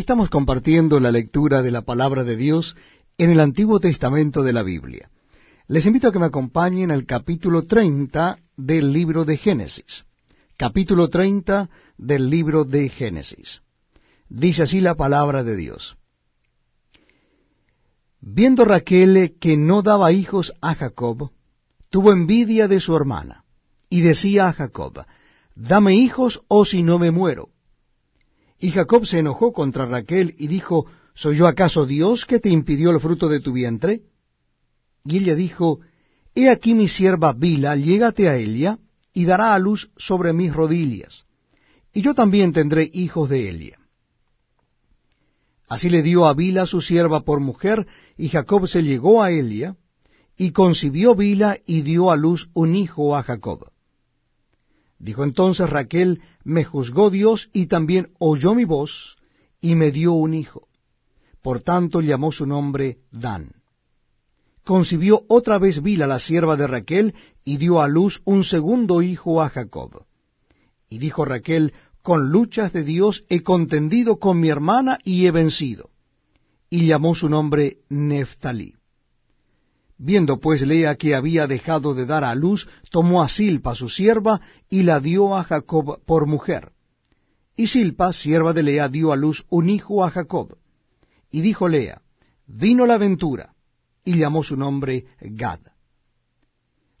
Estamos compartiendo la lectura de la palabra de Dios en el Antiguo Testamento de la Biblia. Les invito a que me acompañen al capítulo 30 del libro de Génesis. Capítulo 30 del libro de Génesis. Dice así la palabra de Dios. Viendo Raquel que no daba hijos a Jacob, tuvo envidia de su hermana, y decía a Jacob, Dame hijos o si no me muero. Y Jacob se enojó contra Raquel y dijo, ¿Soy yo acaso Dios que te impidió el fruto de tu vientre? Y ella dijo, He aquí mi sierva Bila, llégate a ella, y dará a luz sobre mis rodillas, y yo también tendré hijos de Elia. Así le dio a Bila su sierva por mujer, y Jacob se llegó a Elia, y concibió Bila y dio a luz un hijo a Jacob. Dijo entonces Raquel, me juzgó Dios y también oyó mi voz y me dio un hijo. Por tanto llamó su nombre Dan. Concibió otra vez Bila, la sierva de Raquel, y dio a luz un segundo hijo a Jacob. Y dijo Raquel, con luchas de Dios he contendido con mi hermana y he vencido. Y llamó su nombre Neftalí. Viendo pues Lea que había dejado de dar a luz, tomó a Silpa su sierva y la dio a Jacob por mujer. Y Silpa, sierva de Lea, dio a luz un hijo a Jacob. Y dijo Lea, vino la ventura, y llamó su nombre Gad.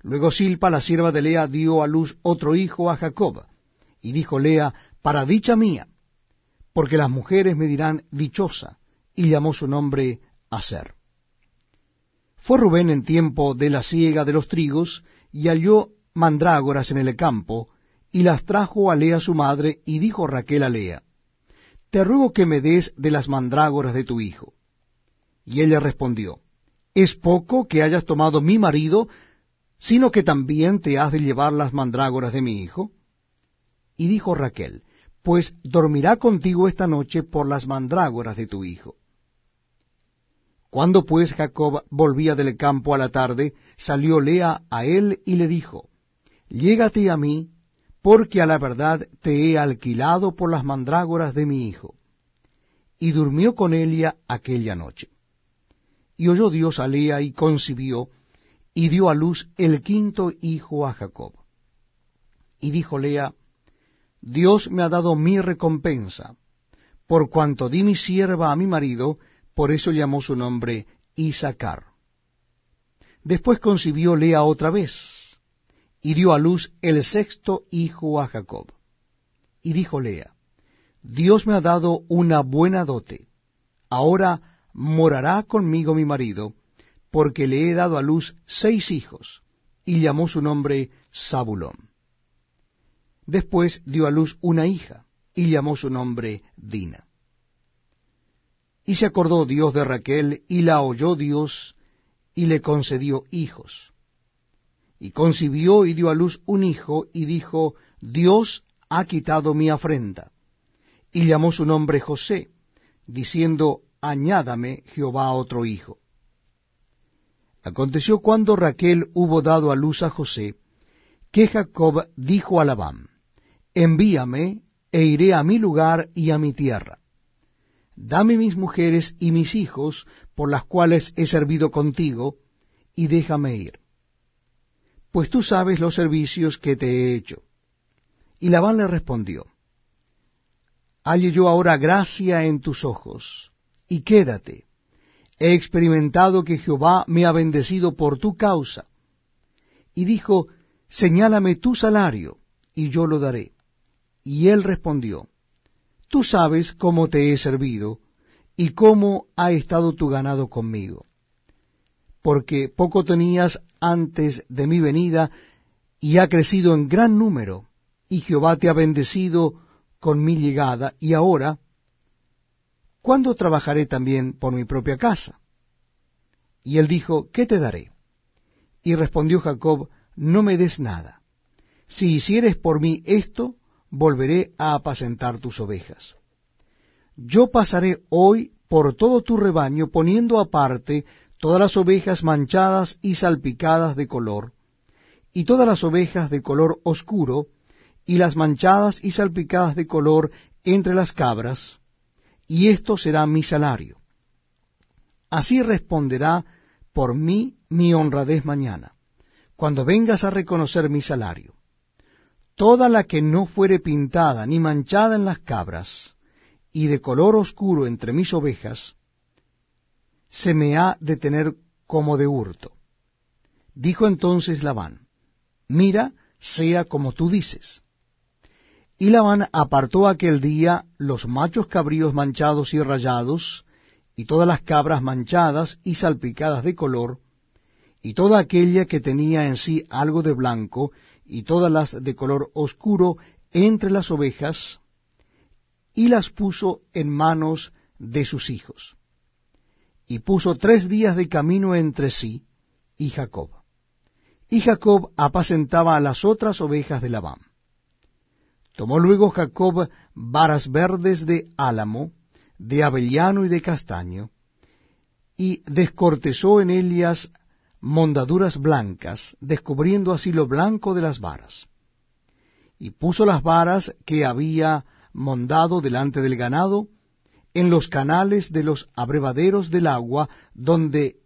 Luego Silpa, la sierva de Lea, dio a luz otro hijo a Jacob. Y dijo Lea, para dicha mía, porque las mujeres me dirán dichosa, y llamó su nombre Aser. Fue Rubén en tiempo de la siega de los trigos, y halló mandrágoras en el campo, y las trajo a Lea su madre, y dijo Raquel a Lea, Te ruego que me des de las mandrágoras de tu hijo. Y ella respondió, ¿Es poco que hayas tomado mi marido, sino que también te has de llevar las mandrágoras de mi hijo? Y dijo Raquel, Pues dormirá contigo esta noche por las mandrágoras de tu hijo. Cuando pues Jacob volvía del campo a la tarde, salió Lea a él y le dijo, Llégate a mí, porque a la verdad te he alquilado por las mandrágoras de mi hijo. Y durmió con ella aquella noche. Y oyó Dios a Lea y concibió, y dio a luz el quinto hijo a Jacob. Y dijo Lea, Dios me ha dado mi recompensa, por cuanto di mi sierva a mi marido, por eso llamó su nombre Isaacar. Después concibió Lea otra vez, y dio a luz el sexto hijo a Jacob. Y dijo Lea, Dios me ha dado una buena dote, ahora morará conmigo mi marido, porque le he dado a luz seis hijos, y llamó su nombre Zabulón. Después dio a luz una hija, y llamó su nombre Dina. Y se acordó Dios de Raquel, y la oyó Dios, y le concedió hijos. Y concibió y dio a luz un hijo, y dijo, Dios ha quitado mi afrenta. Y llamó su nombre José, diciendo, Añádame Jehová otro hijo. Aconteció cuando Raquel hubo dado a luz a José, que Jacob dijo a Labán, Envíame, e iré a mi lugar y a mi tierra dame mis mujeres y mis hijos, por las cuales he servido contigo, y déjame ir. Pues tú sabes los servicios que te he hecho. Y Labán le respondió, Halle yo ahora gracia en tus ojos, y quédate. He experimentado que Jehová me ha bendecido por tu causa. Y dijo, Señálame tu salario, y yo lo daré. Y él respondió, Tú sabes cómo te he servido y cómo ha estado tu ganado conmigo. Porque poco tenías antes de mi venida y ha crecido en gran número, y Jehová te ha bendecido con mi llegada, y ahora, ¿cuándo trabajaré también por mi propia casa? Y él dijo, ¿qué te daré? Y respondió Jacob, no me des nada. Si hicieres por mí esto, volveré a apacentar tus ovejas. Yo pasaré hoy por todo tu rebaño, poniendo aparte todas las ovejas manchadas y salpicadas de color, y todas las ovejas de color oscuro, y las manchadas y salpicadas de color entre las cabras, y esto será mi salario. Así responderá por mí mi honradez mañana, cuando vengas a reconocer mi salario. Toda la que no fuere pintada ni manchada en las cabras, y de color oscuro entre mis ovejas, se me ha de tener como de hurto. Dijo entonces Labán, mira, sea como tú dices. Y Labán apartó aquel día los machos cabríos manchados y rayados, y todas las cabras manchadas y salpicadas de color, y toda aquella que tenía en sí algo de blanco, y todas las de color oscuro entre las ovejas, y las puso en manos de sus hijos. Y puso tres días de camino entre sí y Jacob. Y Jacob apacentaba a las otras ovejas de Labán. Tomó luego Jacob varas verdes de álamo, de avellano y de castaño, y descortezó en ellas mondaduras blancas, descubriendo así lo blanco de las varas. Y puso las varas que había mondado delante del ganado, en los canales de los abrevaderos del agua, donde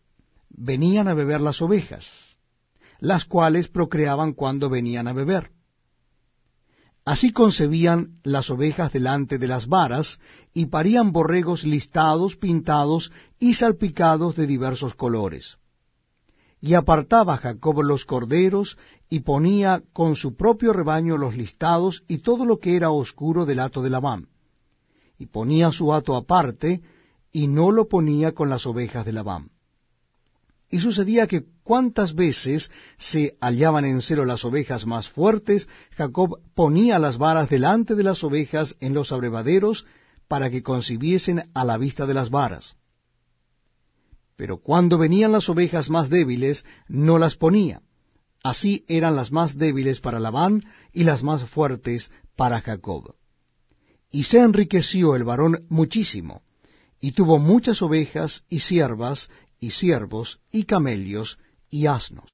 venían a beber las ovejas, las cuales procreaban cuando venían a beber. Así concebían las ovejas delante de las varas, y parían borregos listados, pintados y salpicados de diversos colores. Y apartaba Jacob los corderos, y ponía con su propio rebaño los listados y todo lo que era oscuro del hato de Labán. Y ponía su hato aparte, y no lo ponía con las ovejas de Labán. Y sucedía que cuantas veces se hallaban en celo las ovejas más fuertes, Jacob ponía las varas delante de las ovejas en los abrevaderos para que concibiesen a la vista de las varas. Pero cuando venían las ovejas más débiles, no las ponía. Así eran las más débiles para Labán y las más fuertes para Jacob. Y se enriqueció el varón muchísimo, y tuvo muchas ovejas y siervas y siervos, y camellos, y asnos.